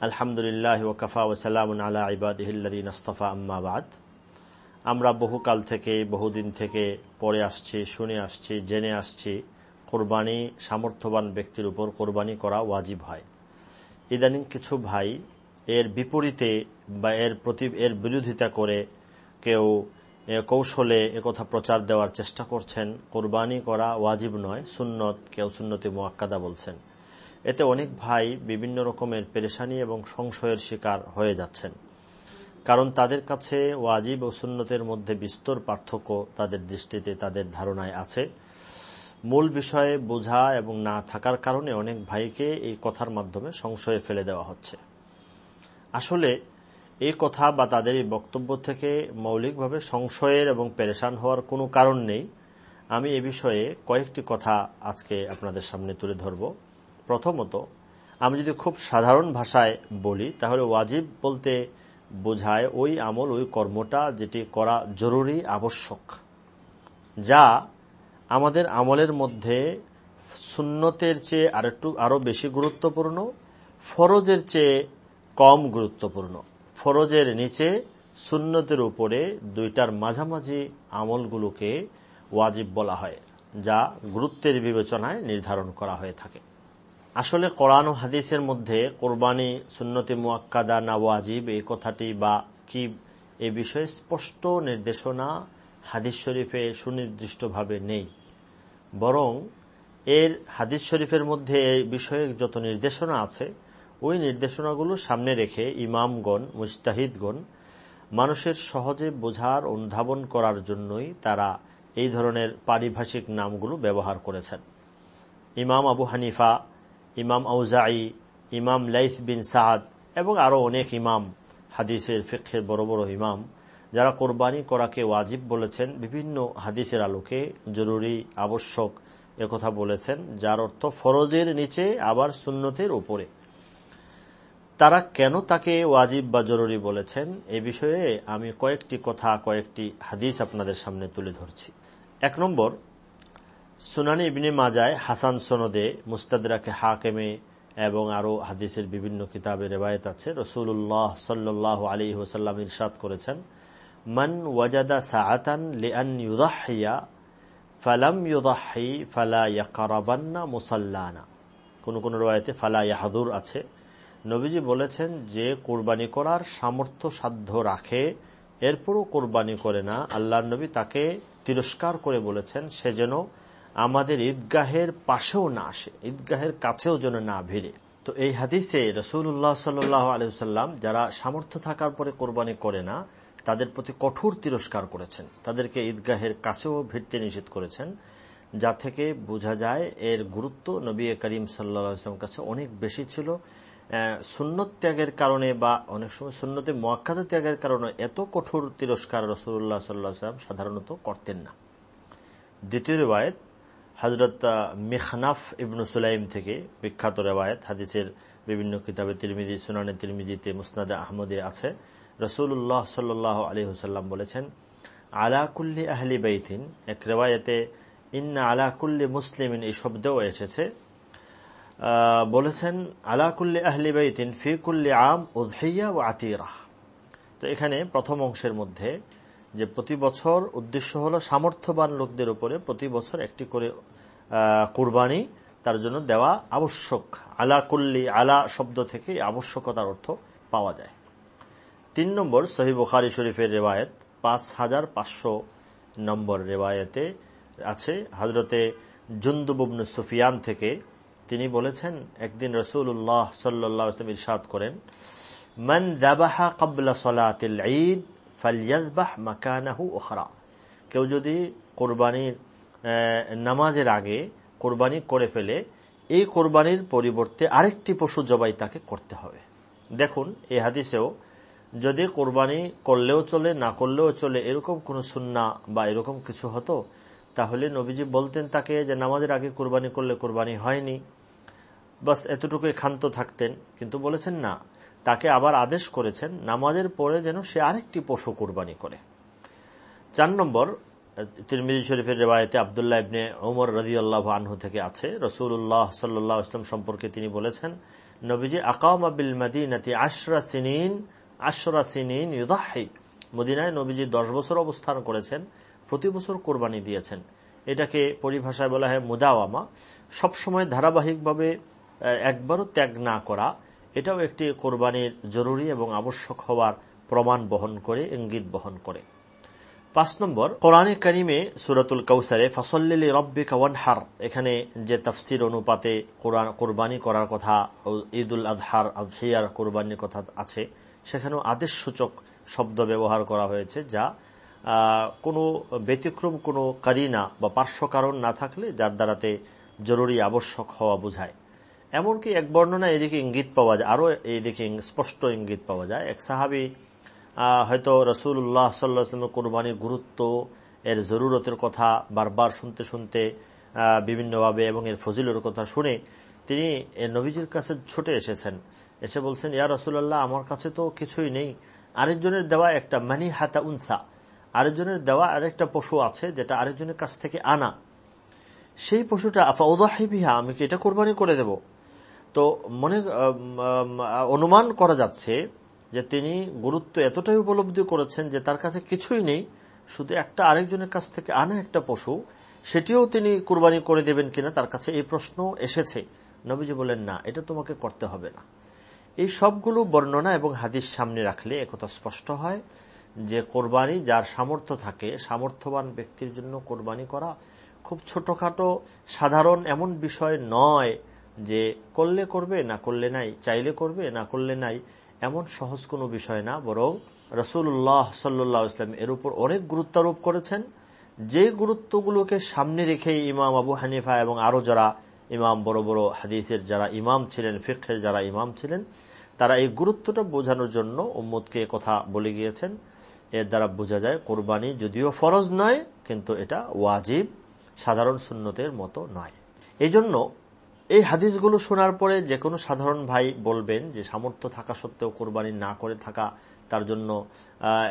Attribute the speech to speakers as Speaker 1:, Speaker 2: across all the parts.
Speaker 1: আলহামদুলিল্লাহ ওকফা ওসালাম আলা ইবাদিহিল্লাদিন আস্তফা আম্মাবাদ আমরা বহুকাল থেকে, বহুদিন থেকে পড়ে আসছি, শুনে আসছি, জেনে আসছি, কোরবানি সামর্থ্যবান ব্যক্তির উপর কোরবানি করা ওয়াজিব হয়। ইদানিং কিছু ভাই এর বিপরীতে বা এর প্রতি, এর বিরোধিতা করে কেউ কৌশলে একথা প্রচার দেওয়ার চেষ্টা করছেন। কোরবানি করা ওয়াজিব নয়, সুন্নত, কেউ সুন্নতি মোয়াক্কাদা বলছেন। এতে অনেক ভাই বিভিন্ন রকমের পেরেশানি এবং সংশয়ের শিকার হয়ে যাচ্ছেন। কারণ তাদের কাছে ওয়াজিব ও সুন্নতের মধ্যে বিস্তর পার্থক্য তাদের দৃষ্টিতে তাদের ধারণায় আছে। মূল বিষয়ে বোঝা এবং না থাকার কারণে অনেক ভাইকে এই কথার মাধ্যমে সংশয়ে ফেলে দেওয়া হচ্ছে। আসলে এই কথা বা তাদের এই বক্তব্য থেকে মৌলিকভাবে সংশয়ের এবং পেরেশান হওয়ার কোনো কারণ নেই। আমি এ বিষয়ে কয়েকটি কথা আজকে আপনাদের সামনে তুলে ধরব। প্রথমত, আমি যদি খুব সাধারণ ভাষায় বলি, তাহলে ওয়াজিব বলতে বোঝায় ওই আমল, ওই কর্মটা যেটি করা জরুরি, আবশ্যক, যা আমাদের আমলের মধ্যে সুন্নতের চেয়ে আরেকটু আরও বেশি গুরুত্বপূর্ণ, ফরজের চেয়ে কম গুরুত্বপূর্ণ। ফরজের নিচে সুন্নতের উপরে দুইটার মাঝামাঝি আমলগুলোকে ওয়াজিব বলা হয়, যা গুরুত্বের বিবেচনায় নির্ধারণ করা হয়ে থাকে। আসলে কোরআন ও হাদিসের মধ্যে কোরবানি, সুন্নতি, মুয়াক্কাদা না ওয়াজিব এই কথাটি বা কি এ বিষয়ে স্পষ্ট নির্দেশনা হাদিস শরীফে সুনির্দিষ্টভাবে নেই। বরং এর হাদিস শরীফের মধ্যে এই বিষয়ে যত নির্দেশনা আছে, ওই নির্দেশনাগুলো সামনে রেখে ইমামগণ মুস্তাহিদগণ মানুষের সহজে বোঝার, অনুধাবন করার জন্যই তারা এই ধরনের পারিভাষিক নামগুলো ব্যবহার করেছেন। ইমাম আবু হানিফা ইমাম আউজাই ইমাম লাইফ বিন সাদ এবং আরও অনেক ইমাম, হাদিসের ফিক্ষের বড় বড় ইমাম, যারা কোরবানি করাকে ওয়াজিব বলেছেন, বিভিন্ন হাদিসের আলোকে জরুরি, আবশ্যক একথা বলেছেন, যার অর্থ ফরজের নিচে আবার সুন্নতের উপরে। তারা কেন তাকে ওয়াজিব বা জরুরি বলেছেন? এ বিষয়ে আমি কয়েকটি কথা, কয়েকটি হাদিস আপনাদের সামনে তুলে ধরছি। এক নম্বর সুনানি ইবনে মাজায় হাসান সনদে মুস্তাদরাকে হাকেমে এবং আরও হাদিসের বিভিন্ন কিতাবে রেবায়ত আছে। রসুল্লাহ সাল্লাহ আলী ওসাল্লাম ইরশাদ করেছেন, মান ওয়াজাদা সাআতান লিআন ইউদাহিয়া ফালাম ইউদাহি ফালা ইয়াকারাবান্না মুসাল্লানা। কোন কোন রয়েতে ফালা ইয়াহাদুর আছে। নবীজি বলেছেন যে, কোরবানি করার সামর্থ্য সাধ্য রাখে, এরপরও কোরবানি করে না। আল্লাহ নবী তাকে তিরস্কার করে বলেছেন, সে যেন আমাদের ঈদগাহের পাশেও না আসে, ঈদগাহের কাছেও যেন না ভিড়ে। তো এই হাদিসে রসুল্লাহ সাল্লাহ আলহাম যারা সামর্থ্য থাকার পরে কোরবানি করে না, তাদের প্রতি কঠোর তিরস্কার করেছেন। তাদেরকে ঈদগাহের কাছেও ভিড়তে নিষেধ করেছেন, যা থেকে বোঝা যায় এর গুরুত্ব নবী করিম সাল্লাম কাছে অনেক বেশি ছিল। সুন্নত ত্যাগের কারণে বা অনেক সময় সুন্নতে মোয়াক্কাদ ত্যাগের কারণে এত কঠোর তিরস্কার রসুল্লাহ সাল্লাহ সাল্লাম সাধারণত করতেন না। দ্বিতীয় রেবায়ত হজরত মেখনাফ ইবনু সুলাইম থেকে বিখ্যাত রেবায়ত হাদিসের বিভিন্ন কিতাবে তিরমিজি, সুনানে তিরমিজিতে, মুসনাদে আহমদে আছে। রসুল্লাহ সাল্লাহ আলী হুসাল্লাম বলেছেন আলাকুল্লি আহলি বাইতিন এক রেওয়ায়তে, ইন্না আলাকুল্লি মুসলিমিন এই শব্দেও এসেছে। বলেছেন আলাকুল্লি আহলি বাইতিন ফিকুল্লি আম উদ্হিয়া ও আতিরাহ তো এখানে প্রথম অংশের মধ্যে যে প্রতি বছর উদ্দেশ্য হলো সামর্থ্যবান লোকদের উপরে প্রতি বছর একটি করে কুরবানি, তার জন্য দেওয়া আবশ্যক। আলা কুল্লি, আলা শব্দ থেকে আবশ্যকতার অর্থ পাওয়া যায়। তিন নম্বর সহি বুখারি শরীফের রেওয়ায়ত, পাঁচ হাজার পাঁচশো নম্বর রেওয়ায়তে আছে হজরতে জুন্দুবুবন সুফিয়ান থেকে। তিনি বলেছেন, একদিন রসুল্লাহ সাল্লাহ ইরশাদ করেন, মান দাবাহা কবলা সলাতিল ঈদ ফালিয়াজবাহ মাকানাহু ওখরা কেউ যদি কোরবানির নামাজের আগে কোরবানি করে ফেলে, এই কোরবানির পরিবর্তে আরেকটি পশু জবাই তাকে করতে হবে। দেখুন, এই হাদিসেও যদি কোরবানি করলেও চলে, না করলেও চলে, এরকম কোনো সুন্না বা এরকম কিছু হতো, তাহলে নবীজি বলতেন তাকে যে নামাজের আগে কোরবানি করলে কোরবানি হয়নি। বাস এতটুকুই ক্ষান্ত থাকতেন, কিন্তু বলেছেন না তাকে আবার আদেশ করেছেন, নামাজের পরে যেন সে আরেকটি পশু কোরবানি করে। চার নম্বর, তিরমিজি শরীফের রেবায়তে আবদুল্লাহ ইবনে ওমর রদি আল্লাহ আনহু থেকে আছে রসুল্লাহ সাল্লাহ ইসলাম সম্পর্কে তিনি বলেছেন, নবীজি, আকাম বিল মদিনাতি আশরা সিনিন আশরা সিনিন ইউদাহি। মদিনায় নবীজি দশ বছর অবস্থান করেছেন, প্রতি বছর কোরবানি দিয়েছেন। এটাকে পরিভাষায় বলা হয় মুদাওয়ামা। সবসময় ধারাবাহিকভাবে একবারও ত্যাগ না করা এটাও একটি কোরবানির জরুরি এবং আবশ্যক হওয়ার প্রমাণ বহন করে, ইঙ্গিত বহন করে। পাঁচ নম্বর, কোরআনে করিমে সুরাতুল কৌসারে ফসল্লি রব্বি হার এখানে যে তফসির অনুপাতে কোরবানি করার কথা, ঈদুল আজহার, আজহিয়ার কোরবানির কথা আছে, সেখানেও আদেশ সূচক শব্দ ব্যবহার করা হয়েছে যা কোনো ব্যতিক্রম কোনো কারিনা বা পার্শ্ব কারণ না থাকলে যার দ্বারাতে জরুরি আবশ্যক হওয়া বোঝায়। এমনকি এক বর্ণনা এদিকে ইঙ্গিত পাওয়া যায়, আরও এইদিকে স্পষ্ট ইঙ্গিত পাওয়া যায়। এক সাহাবি হয়তো রসুল্লাহ সাল্লাহামের কোরবানির গুরুত্ব, এর জরুরতের কথা বারবার শুনতে শুনতে বিভিন্নভাবে এবং এর ফজিলের কথা শুনে তিনি নবীজির কাছে ছুটে এসেছেন। এসে বলছেন, ইয়া রসুল্লাহ আমার কাছে তো কিছুই নেই। আরেকজনের দেওয়া একটা মানি হাতা উনসা, আরেকজনের দেওয়া আরেকটা পশু আছে যেটা আরেকজনের কাছ থেকে আনা। সেই পশুটা, আফা ওদাহিবিহা আমি কি এটা কোরবানি করে দেব? তো মনে অনুমান করা যাচ্ছে যে তিনি গুরুত্ব এতটাই উপলব্ধি করেছেন যে তার কাছে কিছুই নেই, শুধু একটা আরেকজনের কাছ থেকে আনা একটা পশু, সেটিও তিনি কুরবানি করে দেবেন কিনা তার কাছে এই প্রশ্ন এসেছে। নবীজি বলেন না, এটা তোমাকে করতে হবে না। এই সবগুলো বর্ণনা এবং হাদিস সামনে রাখলে একথা স্পষ্ট হয় যে কোরবানি যার সামর্থ্য থাকে, সামর্থ্যবান ব্যক্তির জন্য কোরবানি করা খুব ছোটখাটো, সাধারণ, এমন বিষয় নয় যে করলে করবে, না করলে নাই, চাইলে করবে, না করলে নাই, এমন সহজ কোনো বিষয় না। বরং রসুল্লাহ সাল্লাহ ইসলাম এর উপর অনেক গুরুত্বারোপ করেছেন। যে গুরুত্বগুলোকে সামনে রেখে ইমাম আবু হানিফা এবং আরও যারা ইমাম, বড় বড় হাদিসের যারা ইমাম ছিলেন ফিক্ষের যারা ইমাম ছিলেন, তারা এই গুরুত্বটা বোঝানোর জন্য উম্মদকে কথা বলে গিয়েছেন। এর দ্বারা বোঝা যায়, কোরবানি যদিও ফরজ নয়, কিন্তু এটা ওয়াজিব, সাধারণ সুন্নতের মতো নয়। এই জন্য এই হাদিসগুলো শোনার পরে যে কোনো সাধারণ ভাই বলবেন যে সামর্থ্য থাকা সত্ত্বেও কোরবানি না করে থাকা তার জন্য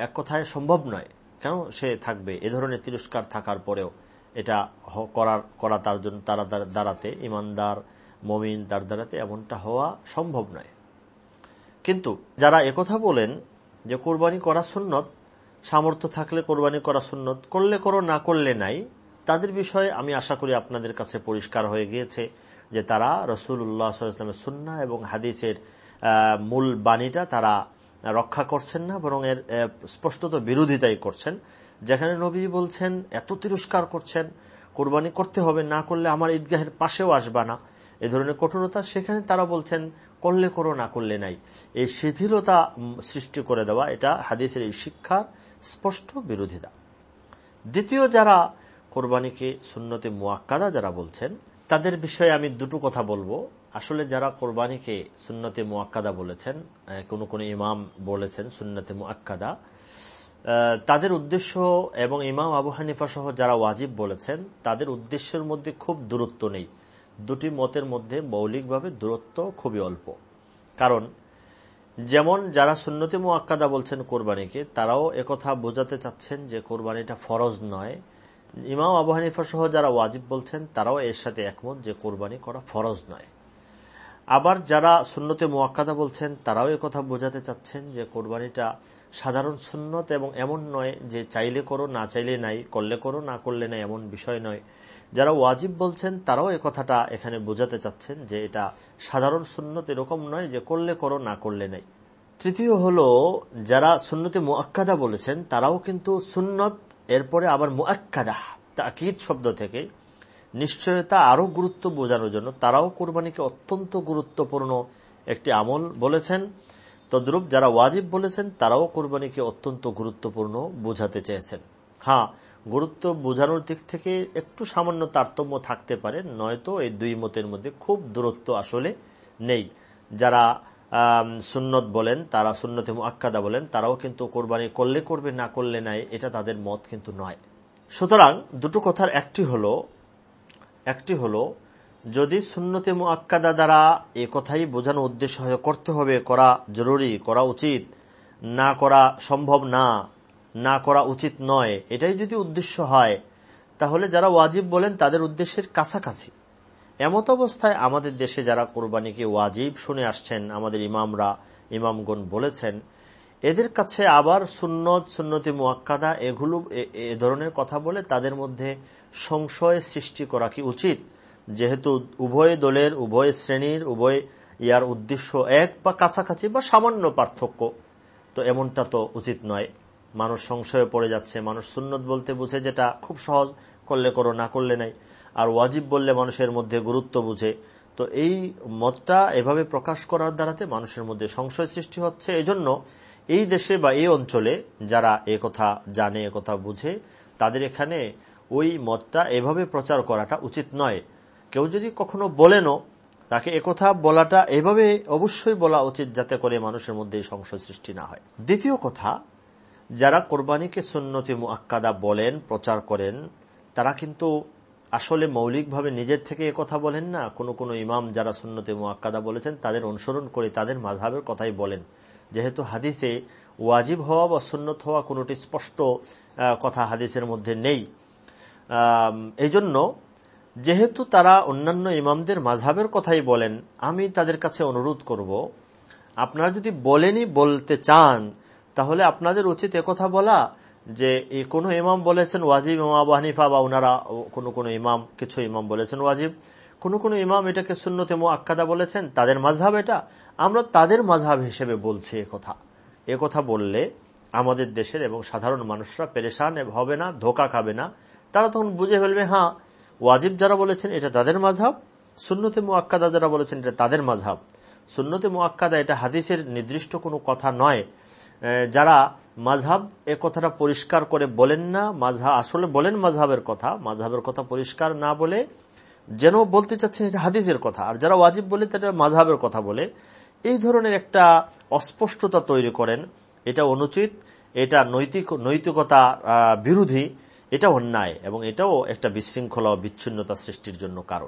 Speaker 1: এক কথায় সম্ভব নয়। কেন? সে থাকবে। এ ধরনের তিরস্কার থাকার পরেও এটা করার, করা তার জন্য তারা দ্বারাতে, ইমানদার, মমিন তার দ্বারাতে এমনটা হওয়া সম্ভব নয়। কিন্তু যারা একথা বলেন যে কোরবানি করা সুন্নত, সামর্থ্য থাকলে কোরবানি করা সুন্নত, করলে করো না করলে নাই, তাদের বিষয়ে আমি আশা করি আপনাদের কাছে পরিষ্কার হয়ে গিয়েছে। যে তারা রসুল রসুল্লাহামের সুন্না এবং হাদিসের মূল বাণীটা তারা রক্ষা করছেন না, বরং এর স্পষ্টত বিরোধিতাই করছেন। যেখানে নবী বলছেন, এত তিরস্কার করছেন, কোরবানি করতে হবে, না করলে আমার ঈদগাহের পাশেও আসবা না। এ ধরনের কঠোরতা সেখানে তারা বলছেন, করলে করো, না করলে নাই। এই শিথিলতা সৃষ্টি করে দেওয়া, এটা হাদিসের এই শিক্ষার স্পষ্ট বিরোধিতা। দ্বিতীয় যারা কোরবানিকে সুন্নতে মুয়াক্কাদা যারা বলছেন তাদের বিষয়ে আমি দুটো কথা বলব। আসলে যারা কোরবানিকে সুন্নতে মুয়াক্কাদা বলেছেন কোন কোন ইমাম বলেছেন সুন্নতে মুয়াক্কাদা তাদের উদ্দেশ্য এবং ইমাম আবু হানিফা সহ যারা ওয়াজিব বলেছেন, তাদের উদ্দেশ্যের মধ্যে খুব দূরত্ব নেই। দুটি মতের মধ্যে মৌলিকভাবে দূরত্ব খুবই অল্প। কারণ, যেমন যারা সুন্নতি মুআক্কাদা বলছেন কোরবানিকে, তারাও একথা বোঝাতে চাচ্ছেন যে কোরবানিটা ফরজ নয়। ইমাম আবু হানিফা সহ যারা ওয়াজিব বলছেন, তারাও এর সাথে একমত যে কোরবানি করা ফরজ নয়। আবার যারা সুন্নতে মোয়াক্কাদা বলছেন, তারাও কথা বোঝাতে চাচ্ছেন যে কোরবানিটা সাধারণ সুন্নত এবং এমন নয় যে চাইলে করো, না চাইলে নাই, করলে করো, না করলে নাই এমন বিষয় নয়। যারা ওয়াজিব বলছেন, তারাও কথাটা এখানে বোঝাতে চাচ্ছেন যে এটা সাধারণ সুন্নত এরকম নয় যে করলে করো, না করলে নাই। তৃতীয় হলো, যারা সুন্নতে মোয়াক্কাদা বলেছেন, তারাও কিন্তু সুন্নত এরপরে আবার মুআক্কাদাহ, তাকিদ শব্দ থেকে। নিশ্চয়তা আরও গুরুত্ব বোঝানোর জন্য তারাও কোরবানিকে অত্যন্ত গুরুত্বপূর্ণ একটি আমল বলেছেন। তদ্রুপ যারা ওয়াজিব বলেছেন, তারাও কোরবানিকে অত্যন্ত গুরুত্বপূর্ণ বোঝাতে চেয়েছেন। হ্যাঁ গুরুত্ব বোঝানোর দিক থেকে একটু সামান্য তারতম্য থাকতে পারে, নয়তো এই দুই মতের মধ্যে খুব দূরত্ব আসলে নেই। যারা সুন্নত বলেন, তারা সুন্নতে আক্কাদা বলেন, তারাও কিন্তু কোরবানি করলে করবে, না করলে নাই, এটা তাদের মত কিন্তু নয়। সুতরাং দুটো কথার একটি হলো একটি হলো, যদি সুন্নতে মুআক্কাদা দ্বারা এ কথাই বোঝানো উদ্দেশ্য হয়, করতে হবে, করা জরুরি, করা উচিত, না করা সম্ভব না না করা উচিত নয়, এটাই যদি উদ্দেশ্য হয়, তাহলে যারা ওয়াজিব বলেন, তাদের উদ্দেশ্যের কাছাকাছি। এমত অবস্থায় আমাদের দেশে যারা কোরবানিকে ওয়াজিব শুনে আসছেন, আমাদের ইমামরা, ইমামগণ বলেছেন, এদের কাছে আবার সুন্নত, সুন্নতি মোয়াক্কাদা এগুলো, এ ধরনের কথা বলে তাদের মধ্যে সংশয় সৃষ্টি করা কি উচিত? যেহেতু উভয় দলের, উভয় শ্রেণির, উভয় ইয়ার উদ্দেশ্য এক বা কাছাকাছি বা সামান্য পার্থক্য, তো এমনটা তো উচিত নয়। মানুষ সংশয়ে পড়ে যাচ্ছে, মানুষ সুন্নত বলতে বুঝে যেটা খুব সহজ, করলে করো, না করলে নাই। আর ওয়াজিব বললে মানুষের মধ্যে গুরুত্ব বুঝে। তো এই মতটা এভাবে প্রকাশ করার দ্বারাতে মানুষের মধ্যে সংশয় সৃষ্টি হচ্ছে। এজন্য এই দেশে বা এই অঞ্চলে যারা এ কথা জানে, এ কথা বুঝে, তাদের এখানে ওই মতটা এভাবে প্রচার করাটা উচিত নয়। কেউ যদি কখনো বলেনও, তাকে একথা বলাটা এভাবে অবশ্যই বলা উচিত যাতে করে মানুষের মধ্যে সংশয় সৃষ্টি না হয়। দ্বিতীয় কথা, যারা কোরবানিকে সুন্নতি মুআক্কাদা বলেন, প্রচার করেন, তারা কিন্তু আসলে মৌলিকভাবে নিজের থেকে কথা বলেন না। কোনো কোনো ইমাম যারা সুন্নতি মুআক্কাদা বলেছেন, তাদের অনুসরণ করে তাদের মাঝহাবের কথাই বলেন। যেহেতু হাদিসে ওয়াজিব হওয়া বা সুন্নত হওয়া কোনোটি স্পষ্ট কথা হাদিসের মধ্যে নেই। এই জন্য যেহেতু তারা অন্যান্য ইমামদের মাঝহাবের কথাই বলেন, আমি তাদের কাছে অনুরোধ করব, আপনারা যদি বলেনি বলতে চান, তাহলে আপনাদের উচিত কথা বলা যে কোনো ইমাম বলেছেন ওয়াজিব ইমাম আবু হানিফা বা ওনারা কোনো কোনো ইমাম, কিছু ইমাম বলেছেন ওয়াজিব। কোন কোন ইমাম এটাকে শূন্যতে আক্কাদা বলেছেন, তাদের মাঝহাব এটা। আমরা তাদের মাঝহাব হিসেবে বলছি কথা। এ কথা বললে আমাদের দেশের এবং সাধারণ মানুষরা পেরেশান হবে না, ধোকা খাবে না। তারা তখন বুঝে ফেলবে হ্যাঁ ওয়াজিব যারা বলেছেন এটা তাদের মাঝহাব শূন্যতে মুআক্কাদা যারা বলেছেন এটা তাদের মাঝহাব শূন্যতে মুআক্কাদা এটা হাদিসের নির্দিষ্ট কোনো কথা নয়। যারা মাঝহাব এ কথাটা পরিষ্কার করে বলেন না। মাঝহা আসলে বলেন মাঝহাবের কথা। মাঝহাবের কথা পরিষ্কার না বলে যেন বলতে চাচ্ছেন এটা হাদিসের কথা। আর যারা ওয়াজিব বলে তারা মাঝহাবের কথা বলে। এই ধরনের একটা অস্পষ্টতা তৈরি করেন। এটা অনুচিত। এটা নৈতিক নৈতিকতা বিরোধী। এটা অন্যায় এবং এটাও একটা বিশৃঙ্খলা বিচ্ছিন্নতা সৃষ্টির জন্য কারণ।